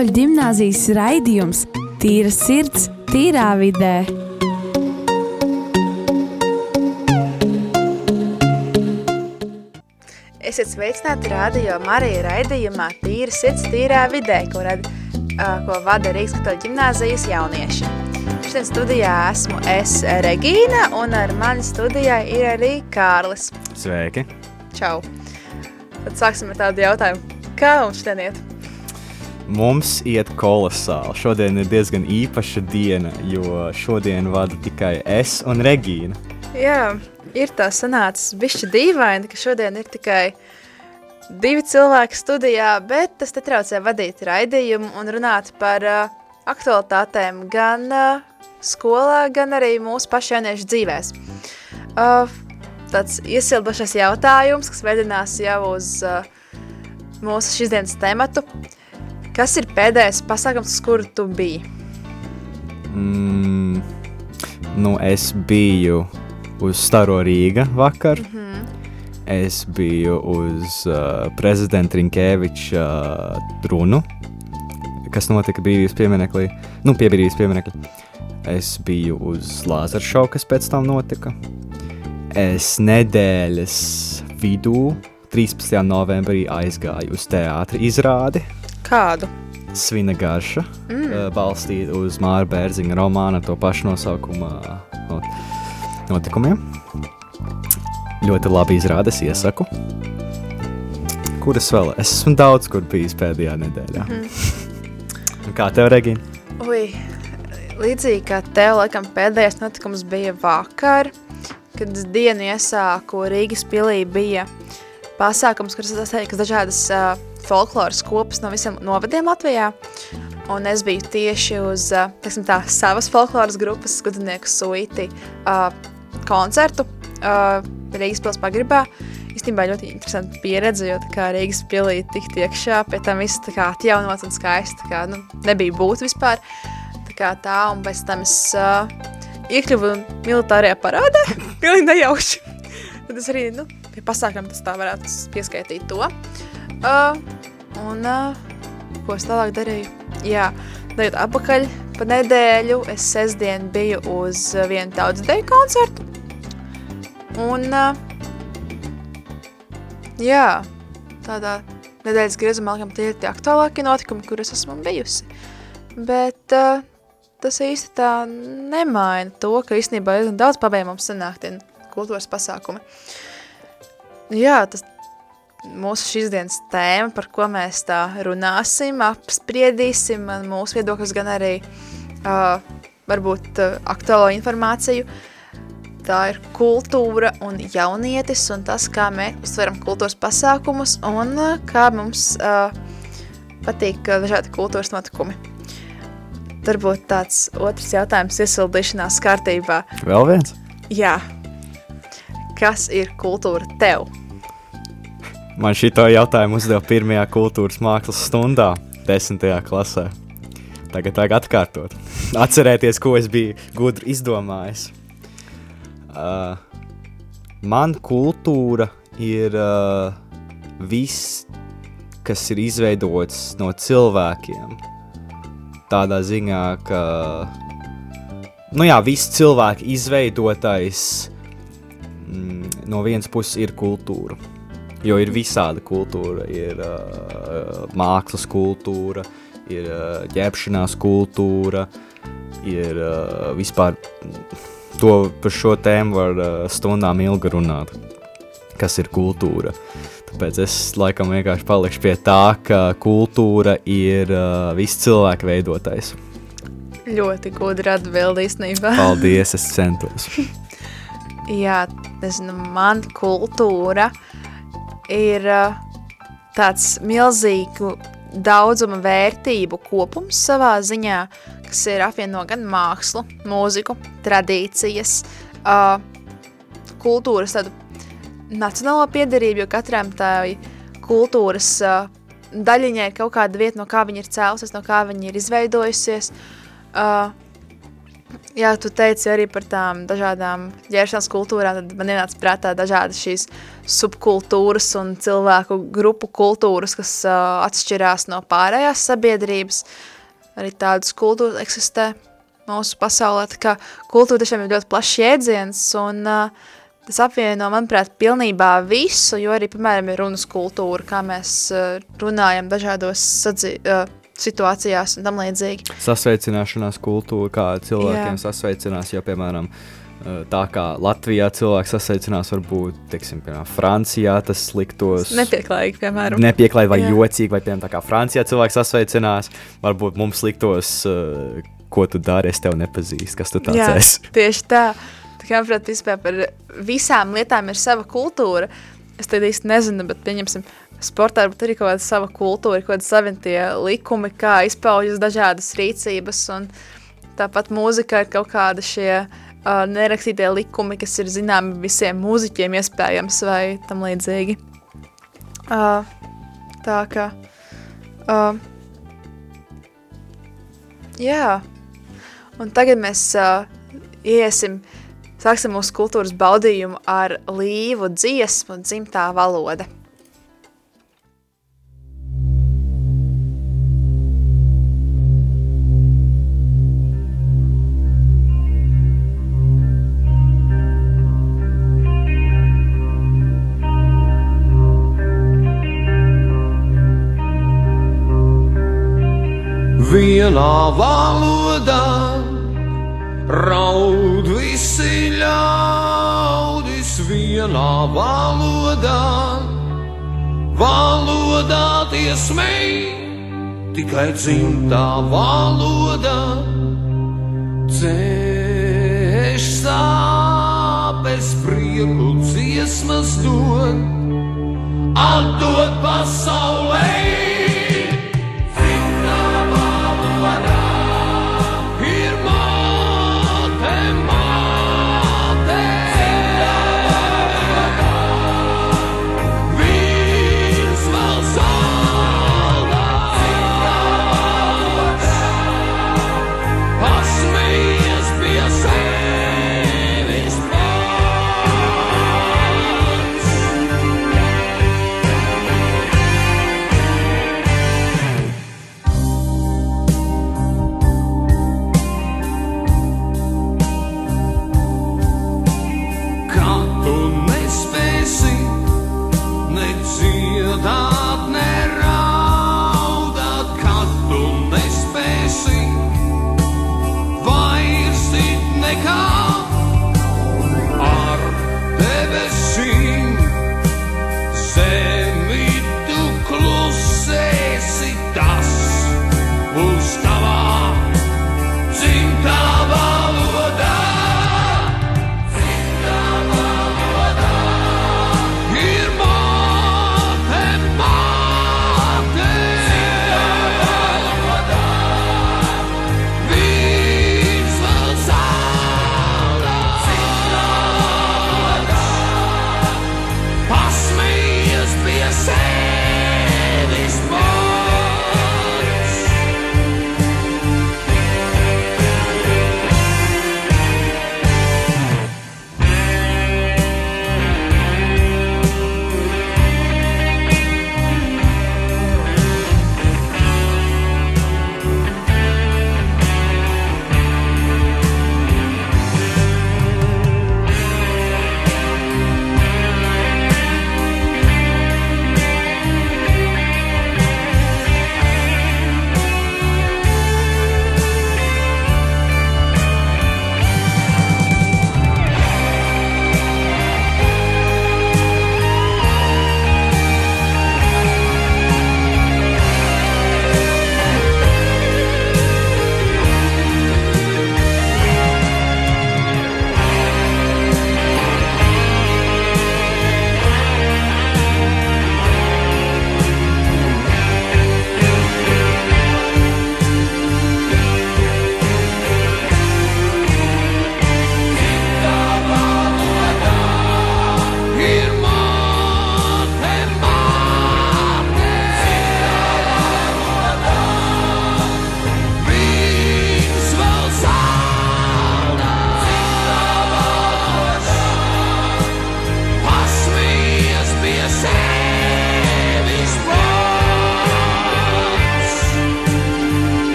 Katoļu ģimnāzijas raidījums Tīra sirds, tīrā vidē. Esiet sveicināti radio Marija raidījumā Tīra sirds, tīrā vidē, ko, rad, uh, ko vada Rīgas Katoļu ģimnāzijas jaunieši. Šodien studijā esmu es Regīna un ar mani studijā ir arī Kārlis. Sveiki! Čau! Tad sāksim ar tādu jautājumu. Kā mums šodien iet? Mums iet kolosāli. Šodien ir diezgan īpaša diena, jo šodien vada tikai es un Regīna. Jā, ir tā sanācis bišķi dīvaini, ka šodien ir tikai divi cilvēki studijā, bet tas te traucē vadīt raidījumu un runāt par uh, aktualitātēm gan uh, skolā, gan arī mūsu pašu jauniešu dzīvēs. Uh, tāds iesildošais jautājums, kas vedinās jau uz uh, mūsu šīs dienas tematu. Kas ir pēdējais pasākums, uz kuru tu biji? Mm, nu, es biju uz Staro Rīga vakar. Mm -hmm. Es biju uz uh, prezidenta Rinkēviča uh, runu, kas notika Brīvības pieminekli, nu, pie Brīvības pieminekļa. Es biju uz Lāzara šovu, kas pēc tam notika. Es nedēļas vidū, 13. novembrī, aizgāju uz teātra izrādi. Kādu? Svina garša, mm. balstīta uz Māra Bērziņa romāna to pašu nosaukumu not, notikumiem. Ļoti labi izrādes, iesaku. Kuras vēl? Es esmu daudz kur bijis pēdējā nedēļā. Mm. Kā tev, Regina? Ui, līdzīgi kā tev, laikam, pēdējais notikums bija vakar, kad es dienu iesāku Rīgas pilī bija pasākums, kuras sasniegs dažādas uh, folkloras kopas no visiem novadiem Latvijā. Un es biju tieši uz, uh, teiksim tā, savas folkloras grupas skudinieku suiti uh, koncertu uh, Rīgas pils pagribā. Īstenībā ļoti interesanti pieredze, jo kā Rīgas pilī tikt iekšā, pie tam viss tā kā atjaunots un skaisti, kā, nu, nebija būt vispār. Tā kā tā, un pēc tam es uh, iekļuvu militārajā parādē, pilnīgi nejauši. Tad es arī, nu, pie pasākam tas tā varētu pieskaitīt to. Uh, un uh, ko es tālāk darīju? Jā, dariet apakaļ pa nedēļu, es sestdien biju uz uh, vienu tautsdeju koncertu. Un, uh, jā, tādā nedēļas griezumā, laikam, tie ir tie aktuālākie notikumi, kuras esmu bijusi. Bet uh, tas īsti tā nemaina to, ka īstenībā diezgan daudz pabēja mums sanāk tie kultūras pasākumi. Jā, tas mūsu šīs dienas tēma, par ko mēs tā runāsim, apspriedīsim, mūsu viedokļus gan arī uh, varbūt uh, aktuālo informāciju. Tā ir kultūra un jaunietis un tas, kā mēs uztveram kultūras pasākumus un uh, kā mums uh, patīk uh, dažādi kultūras notikumi. Varbūt tāds otrs jautājums iesildīšanās kārtībā. Vēl viens? Jā. Kas ir kultūra tev? Man šito jautājumu uzdeva pirmajā kultūras mākslas stundā, desmitajā klasē. Tagad vajag atkārtot. Atcerēties, ko es biju gudri izdomājis. Uh, man kultūra ir uh, viss, kas ir izveidots no cilvēkiem. Tādā ziņā, ka nu jā, viss cilvēku izveidotais mm, no vienas puses ir kultūra. Jo ir visāda kultūra, ir uh, mākslas kultūra, ir uh, ģērbšanās kultūra, ir uh, vispār to par šo tēmu var uh, stundām ilgi runāt, kas ir kultūra. Tāpēc es laikam vienkārši palikšu pie tā, ka kultūra ir uh, viss cilvēka veidotais. Ļoti gudra atbildi īstenībā. Paldies, es centos. Jā, nezinu, man kultūra ir uh, tāds milzīgu daudzuma vērtību kopums savā ziņā, kas ir apvieno gan mākslu, mūziku, tradīcijas, uh, kultūras tādu nacionālo piederību, jo katram tā kultūras uh, daļiņai kaut kāda vieta, no kā viņa ir cēlusies, no kā viņa ir izveidojusies. Jā, tu teici arī par tām dažādām ģēršanas kultūrām, tad man ienāca prātā dažādas šīs subkultūras un cilvēku grupu kultūras, kas uh, atšķirās no pārējās sabiedrības. Arī tādas kultūras eksistē mūsu pasaulē, tā kā kultūra tiešām ir ļoti plašs jēdziens, un uh, tas apvieno, manuprāt, pilnībā visu, jo arī, piemēram, ir runas kultūra, kā mēs uh, runājam dažādos sadzi, uh, situācijās un tam līdzīgi. Sasveicināšanās kultūra, kā cilvēkiem Jā. sasveicinās, jo, piemēram, eh, tā kā Latvijā cilvēks sasveicinās, varbūt, teiksim, piemēram, Francijā tas liktos Nepieklājīgi, piemēram. nepieklājīgi vai Jā. jocīgi, vai, piemēram, tā kā Francijā cilvēks sasveicinās, varbūt mums liktos, eh, ko tu dari, es tev nepazīstu, kas tu tāds Jā, esi. tieši tā. Tā kā, manuprāt, vispār par visām lietām ir sava kultūra. Es tad īsti nezinu, bet pieņemsim, sportā varbūt arī kaut kāda sava kultūra, kaut kāda savi tie likumi, kā izpaužas dažādas rīcības, un tāpat mūzikā ir kaut kādi šie uh, nerakstītie likumi, kas ir zināmi visiem mūziķiem iespējams vai tam līdzīgi. Uh, tā kā, uh, jā, un tagad mēs uh, iesim, sāksim mūsu kultūras baudījumu ar līvu dziesmu dzimtā valoda. Vienā valodā raud visi ļaudis, vienā valodā, valodā tie smēj, tikai dzimtā valoda dzēš sāpes, prieku dziesmas dod, atdod pasaulē.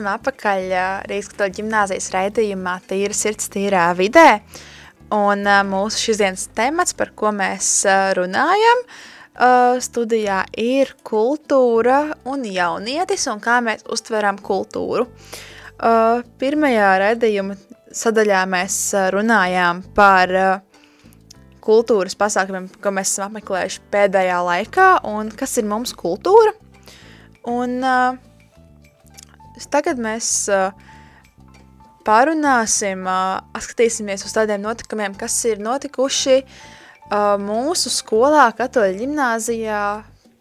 Esam apakaļ ā, Rīgas katoļu ģimnāzijas raidījumā Tīra sirds tīrā vidē. Un mūsu šīs dienas temats, par ko mēs runājam, studijā ir kultūra un jaunietis un kā mēs uztveram kultūru. Pirmajā raidījuma sadaļā mēs runājām par kultūras pasākumiem, ko mēs esam apmeklējuši pēdējā laikā, un kas ir mums kultūra. Un uh, tagad mēs uh, pārunāsim, uh, atskatīsimies uz tādiem notikumiem, kas ir notikuši uh, mūsu skolā, katoļu ģimnāzijā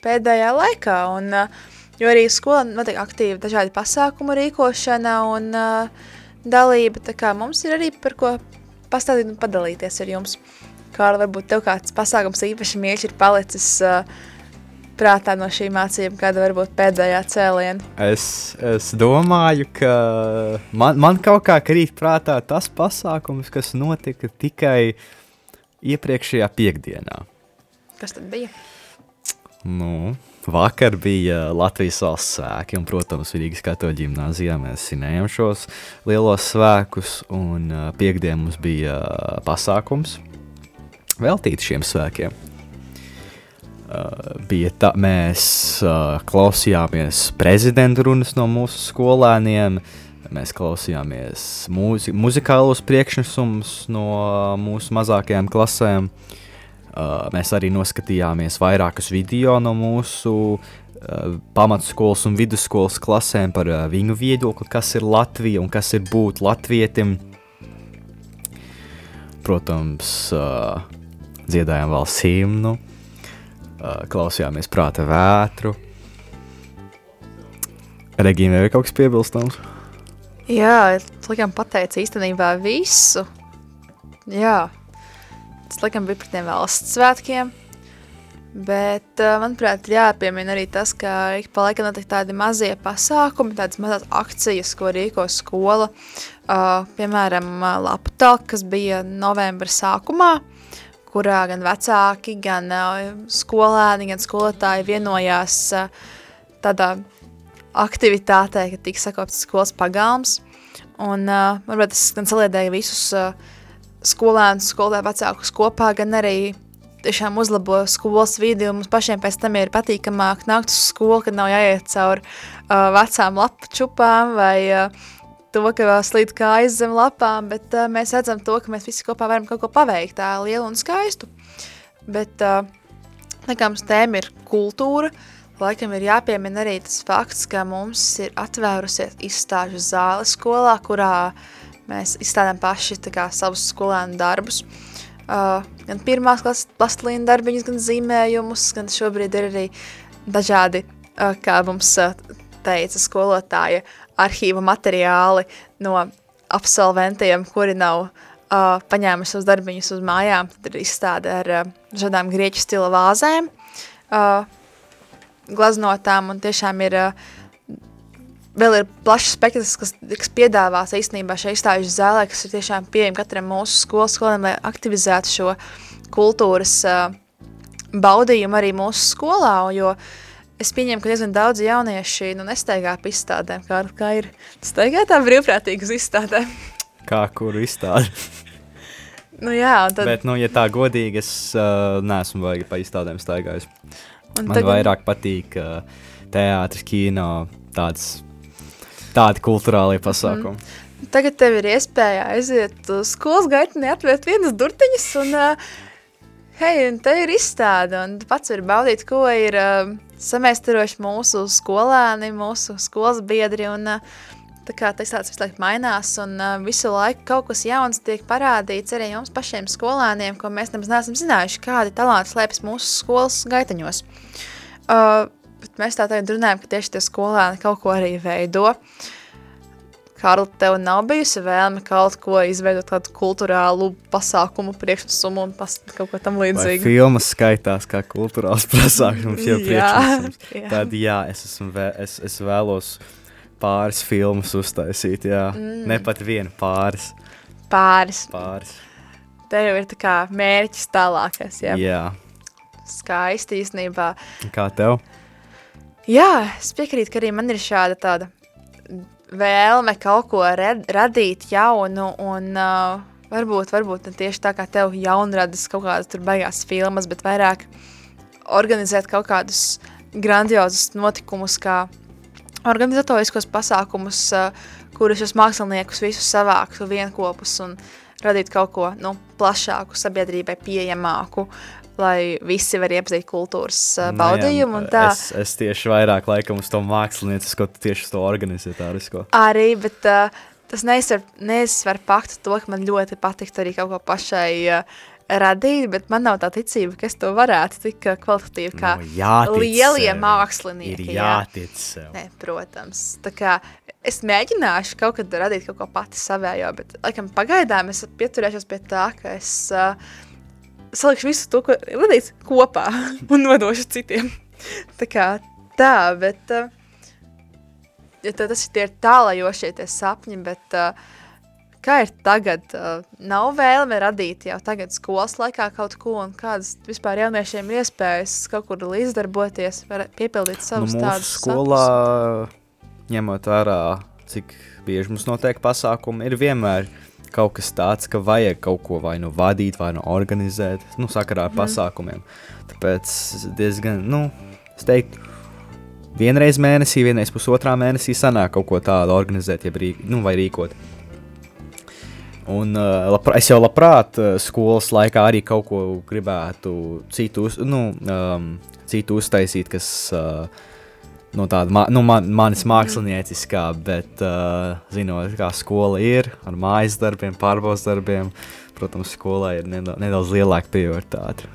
pēdējā laikā. Un, uh, jo arī skolā notiek aktīvi dažādi pasākumu rīkošana un uh, dalība, tā kā mums ir arī par ko pastāstīt un padalīties ar jums. Kārli, varbūt tev kāds pasākums īpaši mīļš ir palicis uh, prātā no šīm mācībām, kāda varbūt pēdējā cēliena. Es, es domāju, ka man, man kaut kā krīt prātā tas pasākums, kas notika tikai iepriekšējā piekdienā. Kas tad bija? Nu, vakar bija Latvijas valsts svēki, un, protams, Rīgas katoļu ģimnāzijā mēs svinējām šos lielos svēkus, un uh, piekdien mums bija uh, pasākums veltīts šiem svēkiem. Uh, bija tā, mēs uh, klausījāmies prezidenta runas no mūsu skolēniem, mēs klausījāmies mūzi muzikālos priekšnesumus no mūsu mazākajām klasēm. Uh, mēs arī noskatījāmies vairākus video no mūsu uh, pamatskolas un vidusskolas klasēm par uh, viņu viedokli, kas ir Latvija un kas ir būt latvietim. Protams, uh, dziedājām valsts himnu, klausījāmies prāta vētru. Regīna, vai kaut kas piebilstams? Jā, laikam pateica īstenībā visu. Jā, tas laikam bija par tiem valsts svētkiem. Bet, uh, manuprāt, jāpiemina arī tas, ka ik pa laikam notiek tādi mazie pasākumi, tādas mazas akcijas, ko rīko skola. Uh, piemēram, uh, lapu talka, kas bija novembra sākumā, kurā gan vecāki, gan uh, skolēni, gan skolotāji vienojās uh, tādā aktivitātē, kad tika sakopts skolas pagalms. Un, uh, varbūt tas gan saliedēja visus skolēnus, skolotāju vecākus kopā, gan arī tiešām uzlabo skolas vidi, un mums pašiem pēc tam ir patīkamāk nākt uz skolu, kad nav jāiet cauri uh, vecām lapu čupām vai uh, to, ka slīd kājas zem lapām, bet uh, mēs redzam to, ka mēs visi kopā varam kaut ko paveikt tā lielu un skaistu. Bet, uh, laikam, tēma ir kultūra, laikam ir jāpiemina arī tas fakts, ka mums ir atvērusies izstāžu zāle skolā, kurā mēs izstādām paši kā savus skolēnu darbus. Uh, gan pirmās klases plastilīna darbiņus, gan zīmējumus, gan šobrīd ir arī dažādi, uh, kā mums uh, teica skolotāja, arhīva materiāli no absolventiem, kuri nav uh, paņēmuši savus darbiņus uz mājām. Tad ir izstāde ar uh, dažādām grieķu stila vāzēm, uh, glaznotām, un tiešām ir uh, vēl ir plašs spektrs, kas tiks piedāvāts īstenībā šeit izstājuši zālē, kas ir tiešām pieejami katram mūsu skolas skolēnam, lai aktivizētu šo kultūras uh, baudījumu arī mūsu skolā, jo es pieņemu, ka diezgan daudz jaunieši nu, nestaigā pa izstādēm, kā, kā ir staigā tā brīvprātīgi uz izstādēm. Kā kuru izstādi? Nu jā, tad, Bet, nu, ja tā godīgi, es uh, neesmu baigi pa izstādēm staigājis. un Man tagad- vairāk patīk uh, teātris, kino, tāds, tādi kulturālie pasākumi. Tagad tev ir iespēja aiziet uz skolas gaitni, atvērt vienas durtiņas un, uh, hei, un te ir izstāde, un pats var baudīt, ko ir uh, samēstaroši mūsu skolēni, mūsu skolas biedri, un uh, tā kā tas tāds visu laiku mainās, un uh, visu laiku kaut kas jauns tiek parādīts arī mums pašiem skolēniem, ko mēs nemaz neesam zinājuši, kādi talanti slēpjas mūsu skolas gaitaņos. Uh, bet mēs tā tagad runājam, ka tieši tie skolēni kaut ko arī veido. Karla, tev nav bijusi vēlme kaut ko izveidot kādu kulturālu pasākumu, priekšnesumu un pas, kaut ko tam Vai līdzīgu? filmas skaitās kā kultūrāls pasākums, jau priekšnesums. jā. Tad jā, es, esmu vē, es, es vēlos pāris filmas uztaisīt, jā. Mm. Ne pat vienu, pāris. Pāris. pāris. Te jau ir tā kā mērķis tālākais, jā. jā. Skaisti īstenībā. Kā tev? Jā, es piekrītu, ka arī man ir šāda tāda vēlme kaut ko red, radīt jaunu un uh, varbūt, varbūt ne tieši tā kā tev jaunradas kaut kādas tur beigās filmas, bet vairāk organizēt kaut kādus grandiozus notikumus, kā organizatoriskos pasākumus, uh, kurus šos māksliniekus visus savāktu vienkopus un radīt kaut ko nu, plašāku, sabiedrībai pieejamāku, lai visi var iepazīt kultūras uh, baudījumu tā. Es, es tieši vairāk laikam uz to māksliniecisko, tieši uz to organizatorisko. Arī, bet uh, tas neizsver, neizsver faktu to, ka man ļoti patiktu arī kaut ko pašai uh, radīt, bet man nav tā ticība, ka es to varētu tik kvalitatīvi kā Nu, jātic lielie mākslinieki. Ir jā. jātic sev. Nē, protams. Tā kā es mēģināšu kaut kad radīt kaut ko pati savējo, bet, laikam, pagaidām es pieturēšos pie tā, ka es uh, salikšu visu to, ko ir radīts kopā un nodošu citiem. tā kā tā, bet, uh, ja tā, tas ir tie tālajošie tie sapņi, bet uh, kā ir tagad? Uh, nav vēlme radīt jau tagad skolas laikā kaut ko, un kādas vispār jauniešiem ir iespējas kaut kur līdzdarboties, var piepildīt Nu, savus mūsu tādus skolā, sapņus? ņemot vērā, cik bieži mums notiek pasākumi, ir vienmēr kaut kas tāds, ka vajag kaut ko vai nu vadīt, vai nu organizēt, nu, sakarā ar pasākumiem. Tāpēc diezgan, nu, es teiktu, vienreiz mēnesī, vienreiz pusotrā mēnesī sanāk kaut ko tādu organizēt, jeb rīk, nu, vai rīkot. Un uh, labprāt, es jau labprāt uh, skolas laikā arī kaut ko gribētu citu, uz, nu, um, citu uztaisīt, kas uh, no tāda nu, man, manis mākslinieckā, bet uh, zinot, kā skola ir ar mājas darbiem, pārbaudas darbiem, protams, skolai ir nedaudz, nedaudz lielāka prioritāte.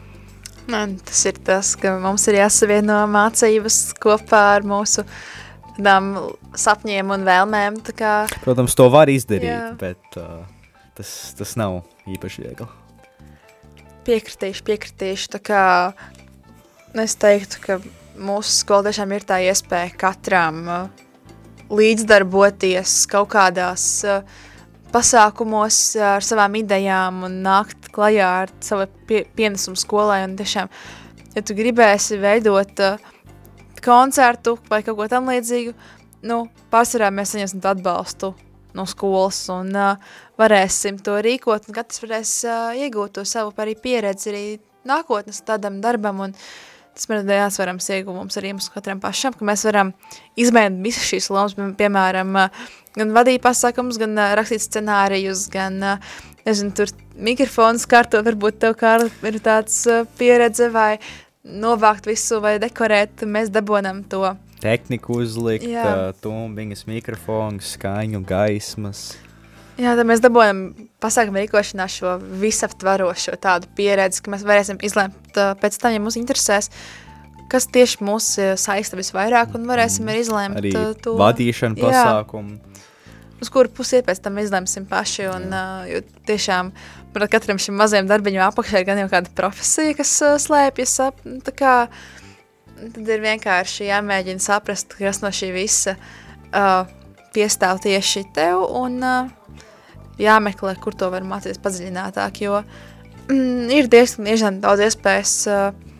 Nē, tas ir tas, ka mums ir jāsavieno mācības kopā ar mūsu tādām sapņiem un vēlmēm. Kā, Protams, to var izdarīt, Jā. bet uh, tas, tas nav īpaši viegli. piekritīšu, piekritīšu. Es teiktu, ka mūsu skola tiešām ir tā iespēja katram uh, līdzdarboties kaut kādās uh, pasākumos uh, ar savām idejām un nākt klajā ar savu pie, pienesumu skolai. Un tiešām, ja tu gribēsi veidot uh, koncertu vai kaut ko tam līdzīgu, nu, pārsvarā mēs saņemsim atbalstu no skolas un uh, varēsim to rīkot, un katrs varēs uh, iegūt to savu arī pieredzi arī nākotnes tādam darbam, un tas man ir jāsvarams ieguvums arī mums katram pašam, ka mēs varam izmēģināt visas šīs lomas, pie- piemēram, gan vadīt pasākumus, gan rakstīt scenārijus, gan, nezinu, tur mikrofons kārtot, varbūt tev, Kārli, ir tāds pieredze, vai novākt visu, vai dekorēt, mēs dabonam to. Tehniku uzlikt, tumbiņas, mikrofons, skaņu, gaismas. Jā, tad mēs dabūjam pasākumu rīkošanā šo visaptvarošo tādu pieredzi, ka mēs varēsim izlemt pēc tam, ja mums interesēs, kas tieši mūs saista visvairāk, un varēsim arī izlemt Arī to, vadīšana Jā. pasākumu. uz kuru pusi pēc tam izlemsim paši, un uh, jo tiešām par katram šim mazajam darbiņam apakšā ir gan jau kāda profesija, kas uh, slēpjas ap, nu, tā kā, tad ir vienkārši jāmēģina saprast, kas no šī visa uh, piestāv tieši tev, un uh, jāmeklē, kur to var mācīties padziļinātāk, jo mm, ir diezgan, diezgan daudz iespējas, uh,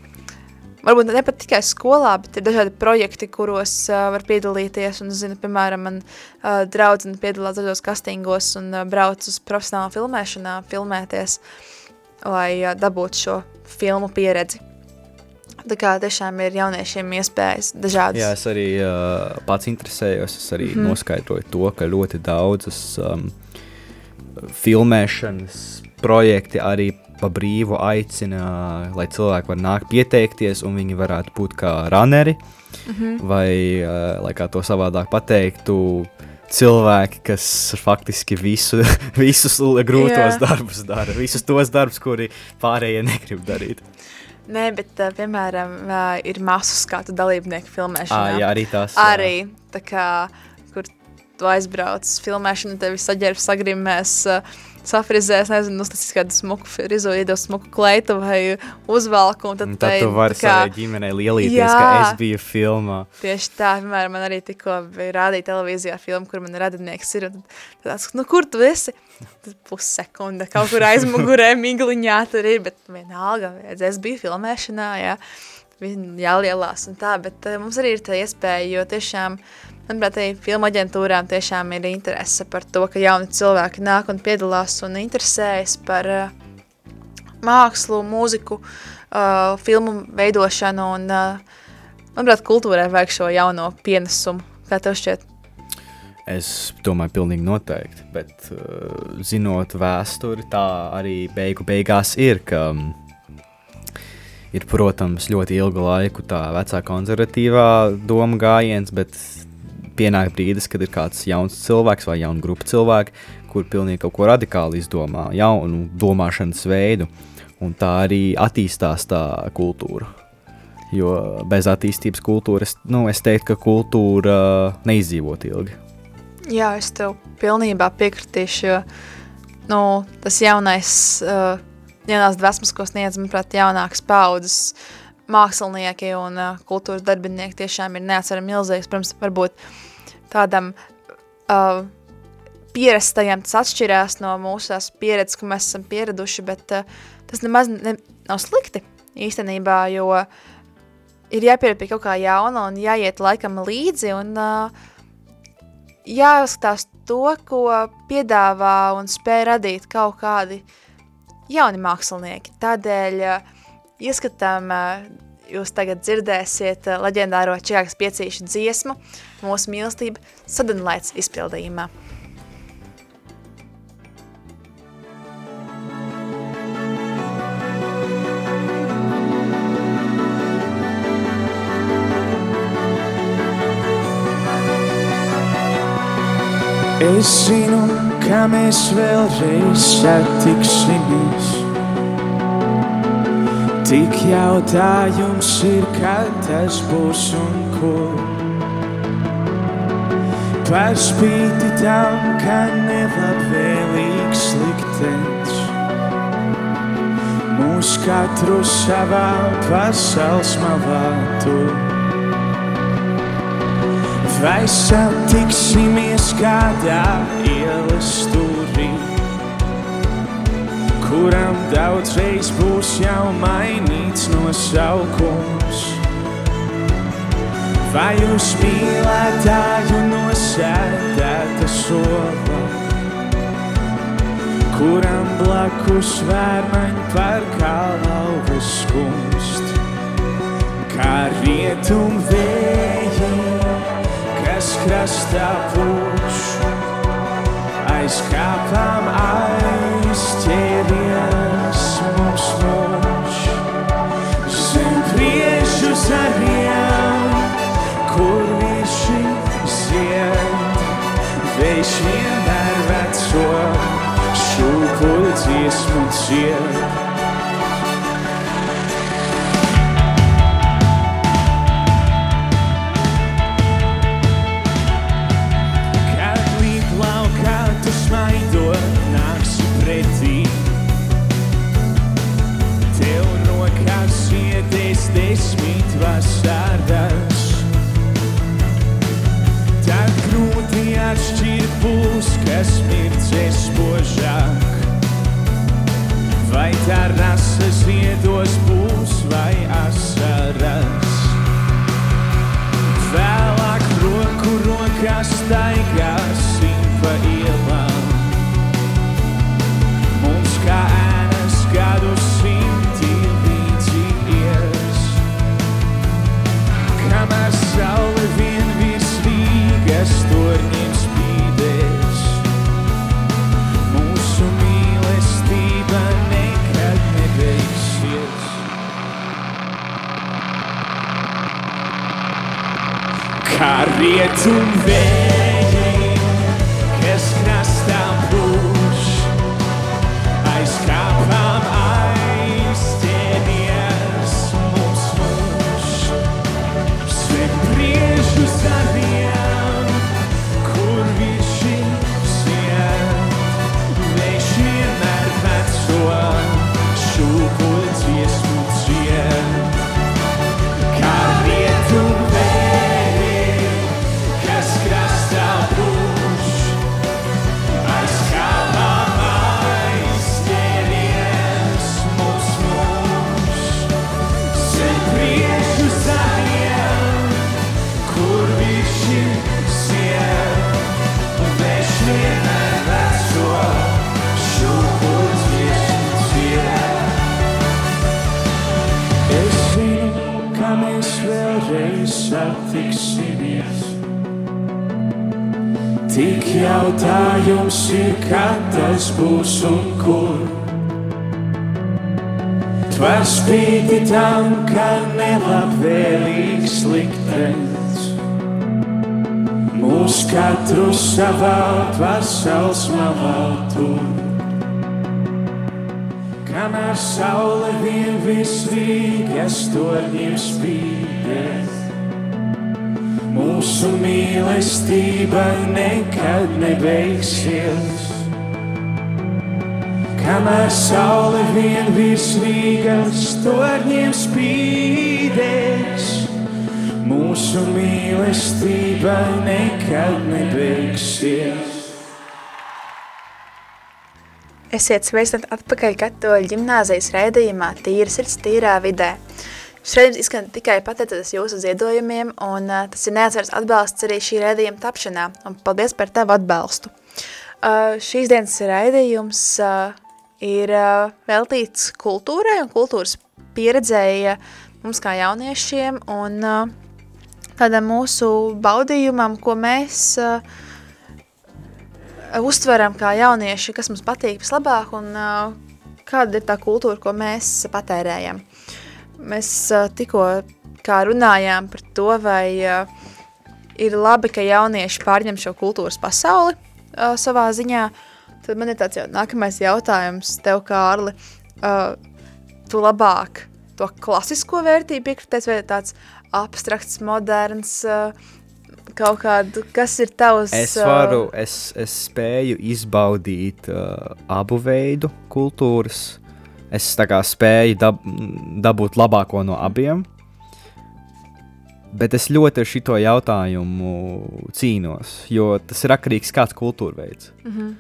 varbūt ne pat tikai skolā, bet ir dažādi projekti, kuros uh, var piedalīties, un, zinu, piemēram, man uh, draudzene piedalās dažos kastingos un uh, brauc uz profesionālu filmēšanā, filmēties, lai uh, dabūtu šo filmu pieredzi. Tā kā tiešām ir jauniešiem iespējas dažādas. Jā, es arī uh, pats interesējos. Es arī mm -hmm. noskaidroju to, ka ļoti daudzas um, filmēšanas projekti arī pa brīvu aicina, lai cilvēki var nākt pieteikties, un viņi varētu būt kā runneri, mm -hmm. vai, uh, lai kā to savādāk pateiktu, cilvēki, kas faktiski visu, visus grūtos Jā. darbus dara, visus tos darbus, kuri pārējie negrib darīt. Nē, bet, uh, piemēram, uh, ir masu skatu dalībnieku filmēšanā. À, jā, arī tās. jā. Arī, tā kā, kur tu aizbrauc uz filmēšanu, tevi saģērb, sagrimēs, uh, safrizēs, nezinu, uztaisīs kādu smuku frizu, iedos smuku kleitu vai uzvalku, un tad, Un tad tai- tu vari tā kā- savai ģimenei lielīties, Jā. ka es biju filmā. Tieši tā, piemēram, man arī tikko bija rādīja televīzijā filmu, kur man radinieks ir, un tad tāds, nu, kur tu esi? Tad pussekunda, kaut kur aizmugurē migliņā tur ir, bet vienalga, es biju filmēšanā, jā. viņi jālielās un tā, bet uh, mums arī ir tā iespēja, jo tiešām, manuprāt, arī filmu aģentūrām tiešām ir interese par to, ka jauni cilvēki nāk un piedalās un interesējas par uh, mākslu, mūziku, uh, filmu veidošanu un, uh, manuprāt, kultūrai vajag šo jauno pienesumu. Kā tev šķiet? Es domāju, pilnīgi noteikti. Bet, uh, zinot vēsturi, tā arī beigu beigās ir. Ka, um, ir, protams, ļoti ilgu laiku tā vecā konservatīvā doma gājiens, bet pienāk brīdis, kad ir kāds jauns cilvēks vai jauna grupa cilvēku, kur pilnīgi kaut ko radikāli izdomā, jaunu domāšanas veidu. Un tā arī attīstās tā kultūra. Jo bez attīstības kultūras, nu, es teiktu, ka kultūra uh, neizdzīvot ilgi. Jā, es tev pilnībā piekritīšu, jo nu, tas jaunais, uh, jaunās dvēsmas, ko sniedz, manuprāt, jaunākas paudzes mākslinieki un uh, kultūras darbinieki tiešām ir neatcerami milzīgs. Protams, varbūt tādam uh, pierastajam tas atšķirās no mūsu pieredzes, ko mēs esam pieraduši, bet uh, tas nemaz ne, nav slikti īstenībā, jo ir jāpierad pie kaut kā jauna un jāiet laikam līdzi un uh, jāskatās to, ko piedāvā un spēj radīt kaut kādi jauni mākslinieki. Tādēļ uh, ieskatām, uh, jūs tagad dzirdēsiet uh, leģendāro Čikāgas piecīšu dziesmu, mūsu mīlestība sadanlaits izpildījumā. Es zinu, ka mēs vēlreiz satiksimies. Tik jautājums ir, kad tas būs un kur. Par spīti tam, ka nelabvēlīgs liktenis mūs katru savā pasaules malā tur. Vai satiksimies kādā ielas stūrī, kuram daudzreiz būs jau mainīts nosaukums? Vai uz mīlētāju nosēdēta sola, kuram blakus vērmaņi par kā lauvas skumst? Kā rietum vēji, kas krastā pūš, aiz kāpām aizķēries kas mirdzēs spožāk. Vai tā rasa ziedos būs vai asaras. Vēlāk roku rokā staigāsim pa ielām. Rietum vēji, satiksimies. Tik jautājums ir, kad tas būs un kur. Tvar spīti tam, ka nelabvēlīgs liktenis. Mūs katru savā pasaules malā tur. Kamēr saule vien visvīgas torņiem spīdēs. Mūsu mīlestība nekad nebeigsies. Kamēr saule vien virsvīgas torņiem spīdēs, mūsu mīlestība nekad nebeigsies. Esiet sveicināti atpakaļ katoļu ģimnāzijas raidījumā Tīra sirds tīrā vidē. Šis raidījums izskan tikai pateicoties jūsu ziedojumiem, un uh, tas ir neatsvars atbalsts arī šī raidījuma tapšanā, un paldies par tavu atbalstu. Uh, šīs dienas raidījums uh, ir uh, veltīts kultūrai un kultūras pieredzēja mums kā jauniešiem, un uh, tādam mūsu baudījumam, ko mēs uh, uztveram kā jaunieši, kas mums patīk vislabāk un uh, kāda ir tā kultūra, ko mēs patērējam. Mēs tikko kā runājām par to, vai ir labi, ka jaunieši pārņem šo kultūras pasauli savā ziņā, tad man ir tāds jau nākamais jautājums tev, Kārli. Tu labāk to klasisko vērtību piekritēs vai tāds abstrakts, moderns, kaut kādu, kas ir tavs... Es varu, es, es spēju izbaudīt uh, abu veidu kultūras. Es kā spēju dab, dabūt labāko no abiem. Bet es ļoti ar šo jautājumu cīnos, jo tas ir atkarīgs no kāda kultūra veids. Mm -hmm.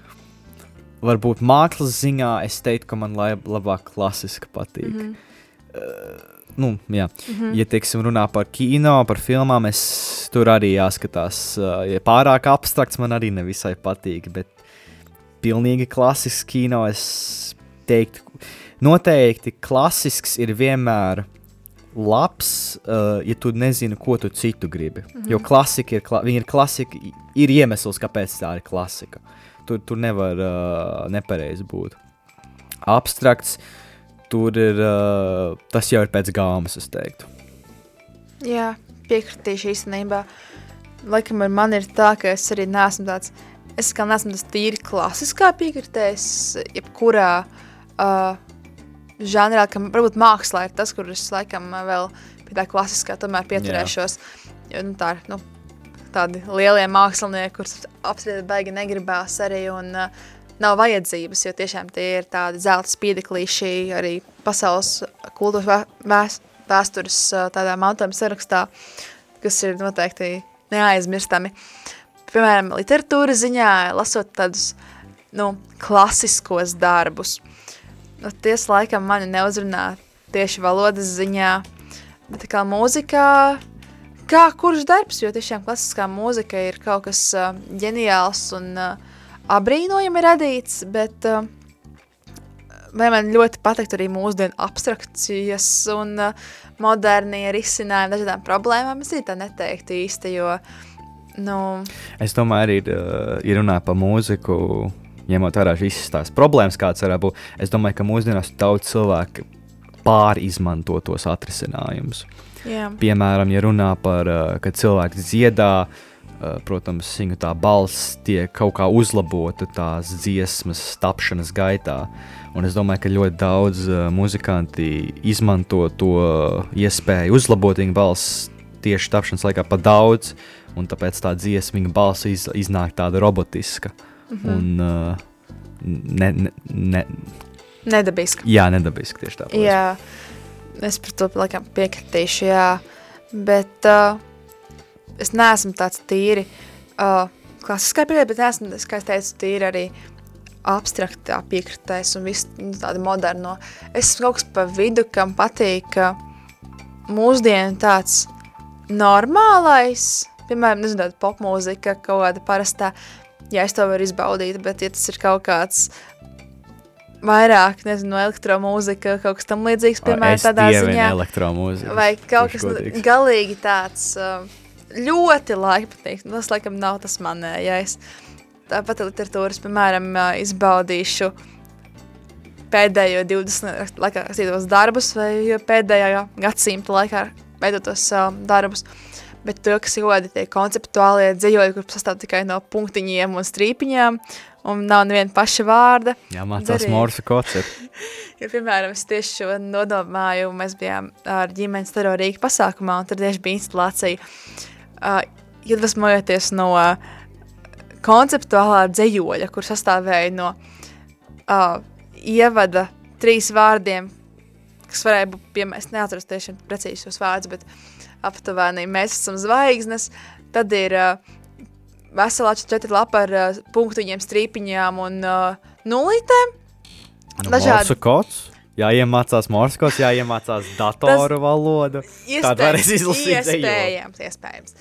Varbūt mākslas ziņā es teiktu, ka man lab, labāk klasiski patīk. Mm -hmm. uh, nu, jā. Mm -hmm. Ja teiksim, runā par kino, par filmām, es tur arī jāskatās. Uh, ja pārāk abstrakts man arī nevisai patīk, bet pilnīgi klasisks kino es teiktu, noteikti klasisks ir vienmēr labs, uh, ja tu nezini, ko tu citu gribi. Mm -hmm. Jo klasika ir, kla ir klasika, ir iemesls, kāpēc tā ir klasika. Tur, tur nevar uh, nepareizi būt. Abstrakts, tur ir, uh, tas jau ir pēc gāmas, es teiktu. Jā, piekritīšu īstenībā. Laikam ar mani ir tā, ka es arī neesmu tāds, es kā neesmu tas tīri klasiskā piekritējs, jebkurā uh, žanrā, ka varbūt mākslā ir tas, kur es laikam vēl pie tā klasiskā tomēr pieturēšos. Jo, nu, tā ir, nu, tādi lielie mākslinieki, kurus apspriest baigi negribās arī, un uh, nav vajadzības, jo tiešām tie ir tādi zelta spīdeklīši arī pasaules kultūras vē, vēs, vēstures uh, tādā mantojuma sarakstā, kas ir noteikti neaizmirstami. Piemēram, literatūra ziņā, lasot tādus, nu, klasiskos darbus, nu, ties laikam mani neuzrunā tieši valodas ziņā, bet kā mūzikā, kā kurš darbs, jo tiešām klasiskā mūzika ir kaut kas uh, ģeniāls un uh, abrīnojami radīts, bet uh, vai man ļoti patīk arī mūsdienu abstrakcijas un uh, modernie risinājumi dažādām problēmām, es tā neteiktu īsti, jo, nu... Es domāju, arī, uh, ja runā par mūziku, ņemot vērā visas tās problēmas, kādas varētu būt, es domāju, ka mūsdienās daudz cilvēku pārizmanto tos atrisinājumus. Jā. Piemēram, ja runā par, uh, kad cilvēks dziedā, uh, protams, viņa tā balss tiek kaut kā uzlabota tās dziesmas tapšanas gaitā. Un es domāju, ka ļoti daudz uh, muzikanti izmanto to iespēju uzlabot viņa balss tieši tapšanas laikā pa daudz, un tāpēc tā dziesma, viņa balss iz, iznāk tāda robotiska. Mm -hmm. Un, uh, ne, ne, ne, Nedabiski. jā, nedabiski tieši tāpat. Jā, es par to laikam piekritīšu, jā. Bet uh, es neesmu tāds tīri uh, klasiskā pieeja, bet esmu, kā es teicu, tīri arī abstraktā piekritējis un viss nu, tāda moderno. Es esmu kaut kas pa vidu, kam patīk uh, mūsdienu tāds normālais, piemēram, nezinu, tāda popmūzika, kaut kāda parastā, ja es to varu izbaudīt, bet ja tas ir kaut kāds vairāk, nezinu, elektromūzika, kaut kas tam līdzīgs, piemēram, tādā ziņā. elektromūziku. Vai kaut kas nu, godīgs. galīgi tāds, uh, ļoti laikpatīgs. Tas, laikam, nav tas manējais. Tāpat literatūras, piemēram, ā, izbaudīšu pēdējo 20 laikā rakstītos darbus vai pēdējā gadsimta laikā veidotos uh, darbus. Bet to, kas ļoti tie konceptuālie dzējoļi, kur sastāv tikai no punktiņiem un strīpiņām, un nav neviena paša vārda. Darīju. morsu kods. ir. Ja, piemēram, es tieši šo nodomāju, mēs bijām ar ģimenes Taro Rīga pasākumā, un tur tieši bija instalācija. Uh, iedvesmojoties no uh, konceptuālā dzējoļa, kur sastāvēja no uh, ievada trīs vārdiem, kas varēja būt, piemēram, es neatceros tieši precīzi šos vārdus, bet aptuveni mēs esam zvaigznes, tad ir uh, veselā četri lapa ar uh, punktiņiem, strīpiņām un uh, nulītēm. Nu, Dažādi- kods. Jāiemācās morsu kods, jāiemācās datoru valodu. Tad varēs izlasīt. Iespējams, iespējams.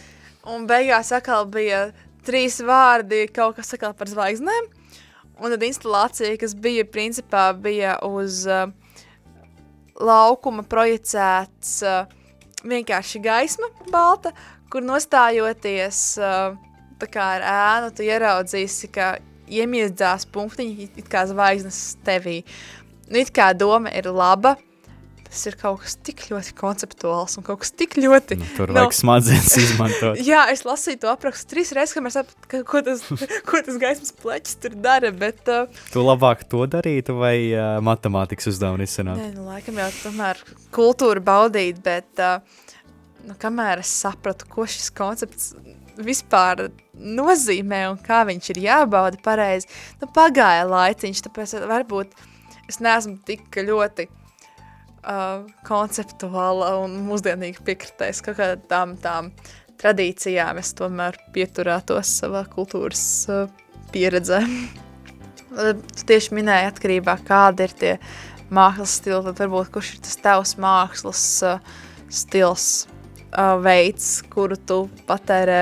Un beigās atkal bija trīs vārdi, kaut kas atkal par zvaigznēm. Un tad instalācija, kas bija principā bija uz uh, laukuma projicēts uh, vienkārši gaisma balta, kur nostājoties uh, ar ēnu, tu ieraudzīsi, ka iemiedzās punktiņi, it kā zvaigznes tevī. Nu, it kā doma ir laba, tas ir kaut kas tik ļoti konceptuāls un kaut kas tik ļoti... Nu, tur nav- vajag smadzenes izmantot. Jā, es lasīju to aprakstu trīs reizes, kamēr sapratu, ka- ko tas, ko tas gaismas pleķis tur dara, bet... Uh, Tu labāk to darītu vai uh, matemātikas uzdevumu izsanāt? Nē, nu, laikam jau tomēr kultūru baudīt, bet uh, nu, kamēr es sapratu, ko šis koncepts vispār nozīmē un kā viņš ir jābauda pareizi, nu, pagāja laiciņš, tāpēc varbūt es neesmu tik ļoti uh, konceptuāla un mūsdienīgi piekritējis kaut kādām tām tradīcijām. Es tomēr pieturētos savā kultūras uh, pieredzē. Tu tieši minēji atkarībā, kāda ir tie mākslas stili, tad varbūt kurš ir tas tavs mākslas uh, stils, veids, kuru tu patērē,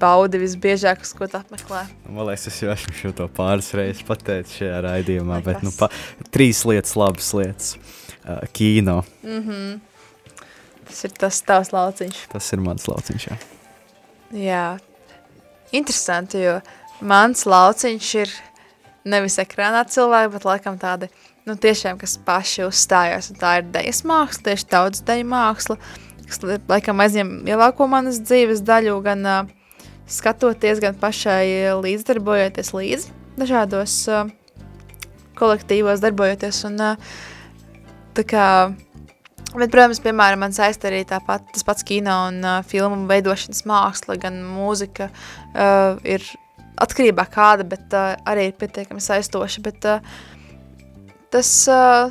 baudi visbiežāk, uz ko tu apmeklē. Man liekas, es jau esmu šo to pāris reizes pateicis šajā raidījumā, bet nu, pa, trīs lietas, labas lietas. Uh, kino, Tas ir tas tavs lauciņš. tas ir mans lauciņš. Jā. Jā, interesanti, jo mans lauciņš ir nevis ekrānā cilvēki, bet laikam tādi, nu tiešām, kas paši uzstājās, un tā ir dejas māksla, tieši daudz deju māksla, kas laikam aizņem lielāko manas dzīves daļu, gan uh, skatoties, gan pašai līdzdarbojoties līdzi dažādos uh, kolektīvos darbojoties, un uh, tā kā Bet, protams, piemēram, man saista arī tāpat, tas pats kino un uh, filmu veidošanas māksla, gan mūzika uh, ir atkarībā kāda, bet uh, arī ir pietiekami saistoša. Bet uh, tas uh,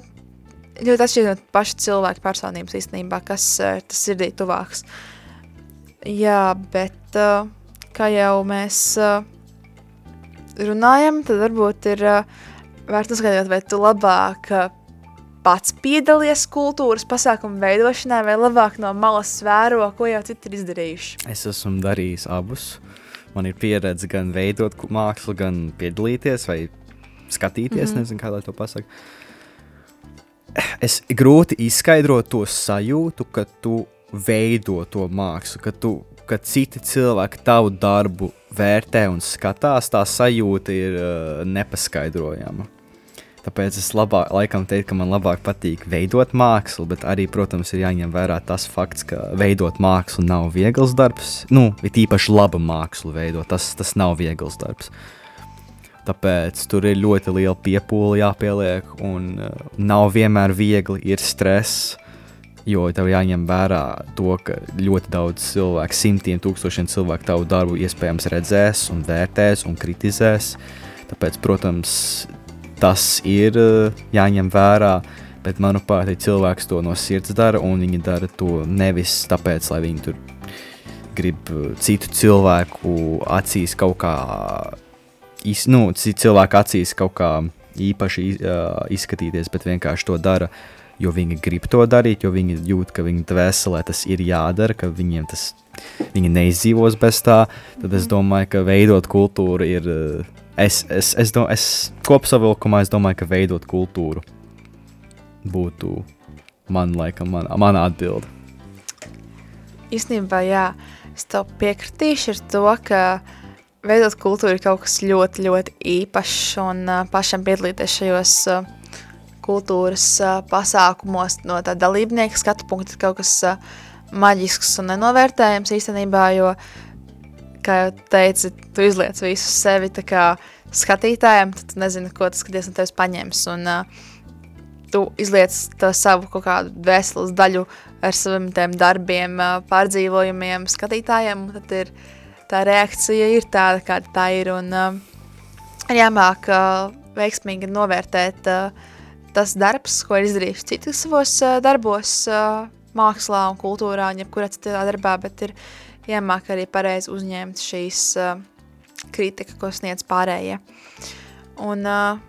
ļoti atšķiras no paša cilvēka personības īstenībā, kas uh, tas sirdī tuvāks. Jā, bet uh, kā jau mēs uh, runājam, tad varbūt ir uh, vērts uzskaidrot, vai tu labāk uh, pats piedalies kultūras pasākumu veidošanā, vai labāk no malas vēro, ko jau citi ir izdarījuši. Es esmu darījis abus. Man ir pieredze gan veidot mākslu, gan piedalīties vai skatīties. Mm -hmm. Nezinu, kā lai to pasakā. Es grūti izskaidrot to sajūtu, ka tu veido to mākslu, ka, tu, ka citi cilvēki tavu darbu vērtē un skatās. Tā sajūta ir uh, nepaskaidrojama. Tāpēc es labāk, laikam teiktu, ka man labāk patīk veidot mākslu, bet arī, protams, ir jāņem vērā tas fakts, ka veidot mākslu nav viegls darbs. Nu, ir īpaši laba māksla veidot, tas, tas nav viegls darbs. Tāpēc tur ir ļoti liela piepūle jāpieliek, un uh, nav vienmēr viegli, ir stress. Jo tev jāņem vērā to, ka ļoti daudz cilvēku, simtiem tūkstošiem cilvēku tavu darbu iespējams redzēs, un vērtēs un kritizēs. Tāpēc, protams, tas ir uh, jāņem vērā. Bet, manuprāt, cilvēks to no sirds dara, un viņi dara to nevis tāpēc, lai viņi tur grib uh, citu cilvēku acīs kaut kā, nu, citu cilvēku acīs kaut kā īpaši uh, izskatīties, bet vienkārši to dara, jo viņi grib to darīt, jo viņi jūt, ka viņu dvēselē tas ir jādara, ka viņiem tas viņi neizdzīvos bez tā. Tad es domāju, ka veidot kultūru ir. Uh, Es, es, es, do, es kopsavilkumā es domāju, ka veidot kultūru būtu man, laikam, man, mana atbilde. Īstenībā, jā, es tev piekritīšu ar to, ka veidot kultūru ir kaut kas ļoti, ļoti īpašs un uh, pašam piedalīties šajos uh, kultūras uh, pasākumos no tā dalībnieka skatu punkta ir kaut kas uh, maģisks un nenovērtējams īstenībā, jo, kā jau teici, tu izliec visu sevi kā skatītājiem, tad tu nezini, ko tas skaties no tevis paņems, un uh, tu izliec savu kaut kādu dvēseles daļu ar saviem darbiem, uh, pārdzīvojumiem skatītājiem, tad ir tā reakcija ir tāda, kāda tā ir, un uh, ir jāmāk uh, veiksmīgi novērtēt uh, tas darbs, ko ir izdarījuši citi savos uh, darbos, uh, mākslā un kultūrā, un jebkurā citā darbā, bet ir jāmāk arī pareizi uzņemt šīs uh, kritika, ko sniedz pārējie. Un uh,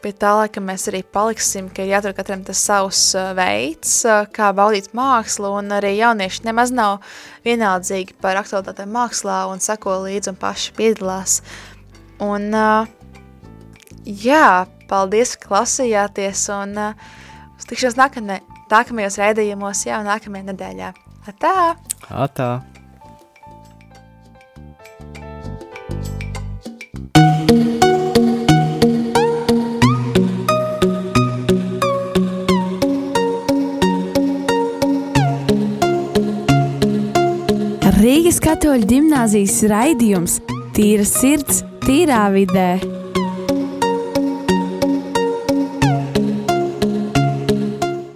pie tā, laikam, mēs arī paliksim, ka ir jātur katram tas savs uh, veids, uh, kā baudīt mākslu, un arī jaunieši nemaz nav vienaldzīgi par aktualitātēm mākslā un sako līdzi un paši piedalās. Un, uh, jā, paldies, ka klasījāties, un uh, uz tikšanos nākamajos raidījumos jau nākamajā nedēļā. Tā! Atā! Katoļu ģimnāzijas raidījums Tīra sirds, tīrā vidē.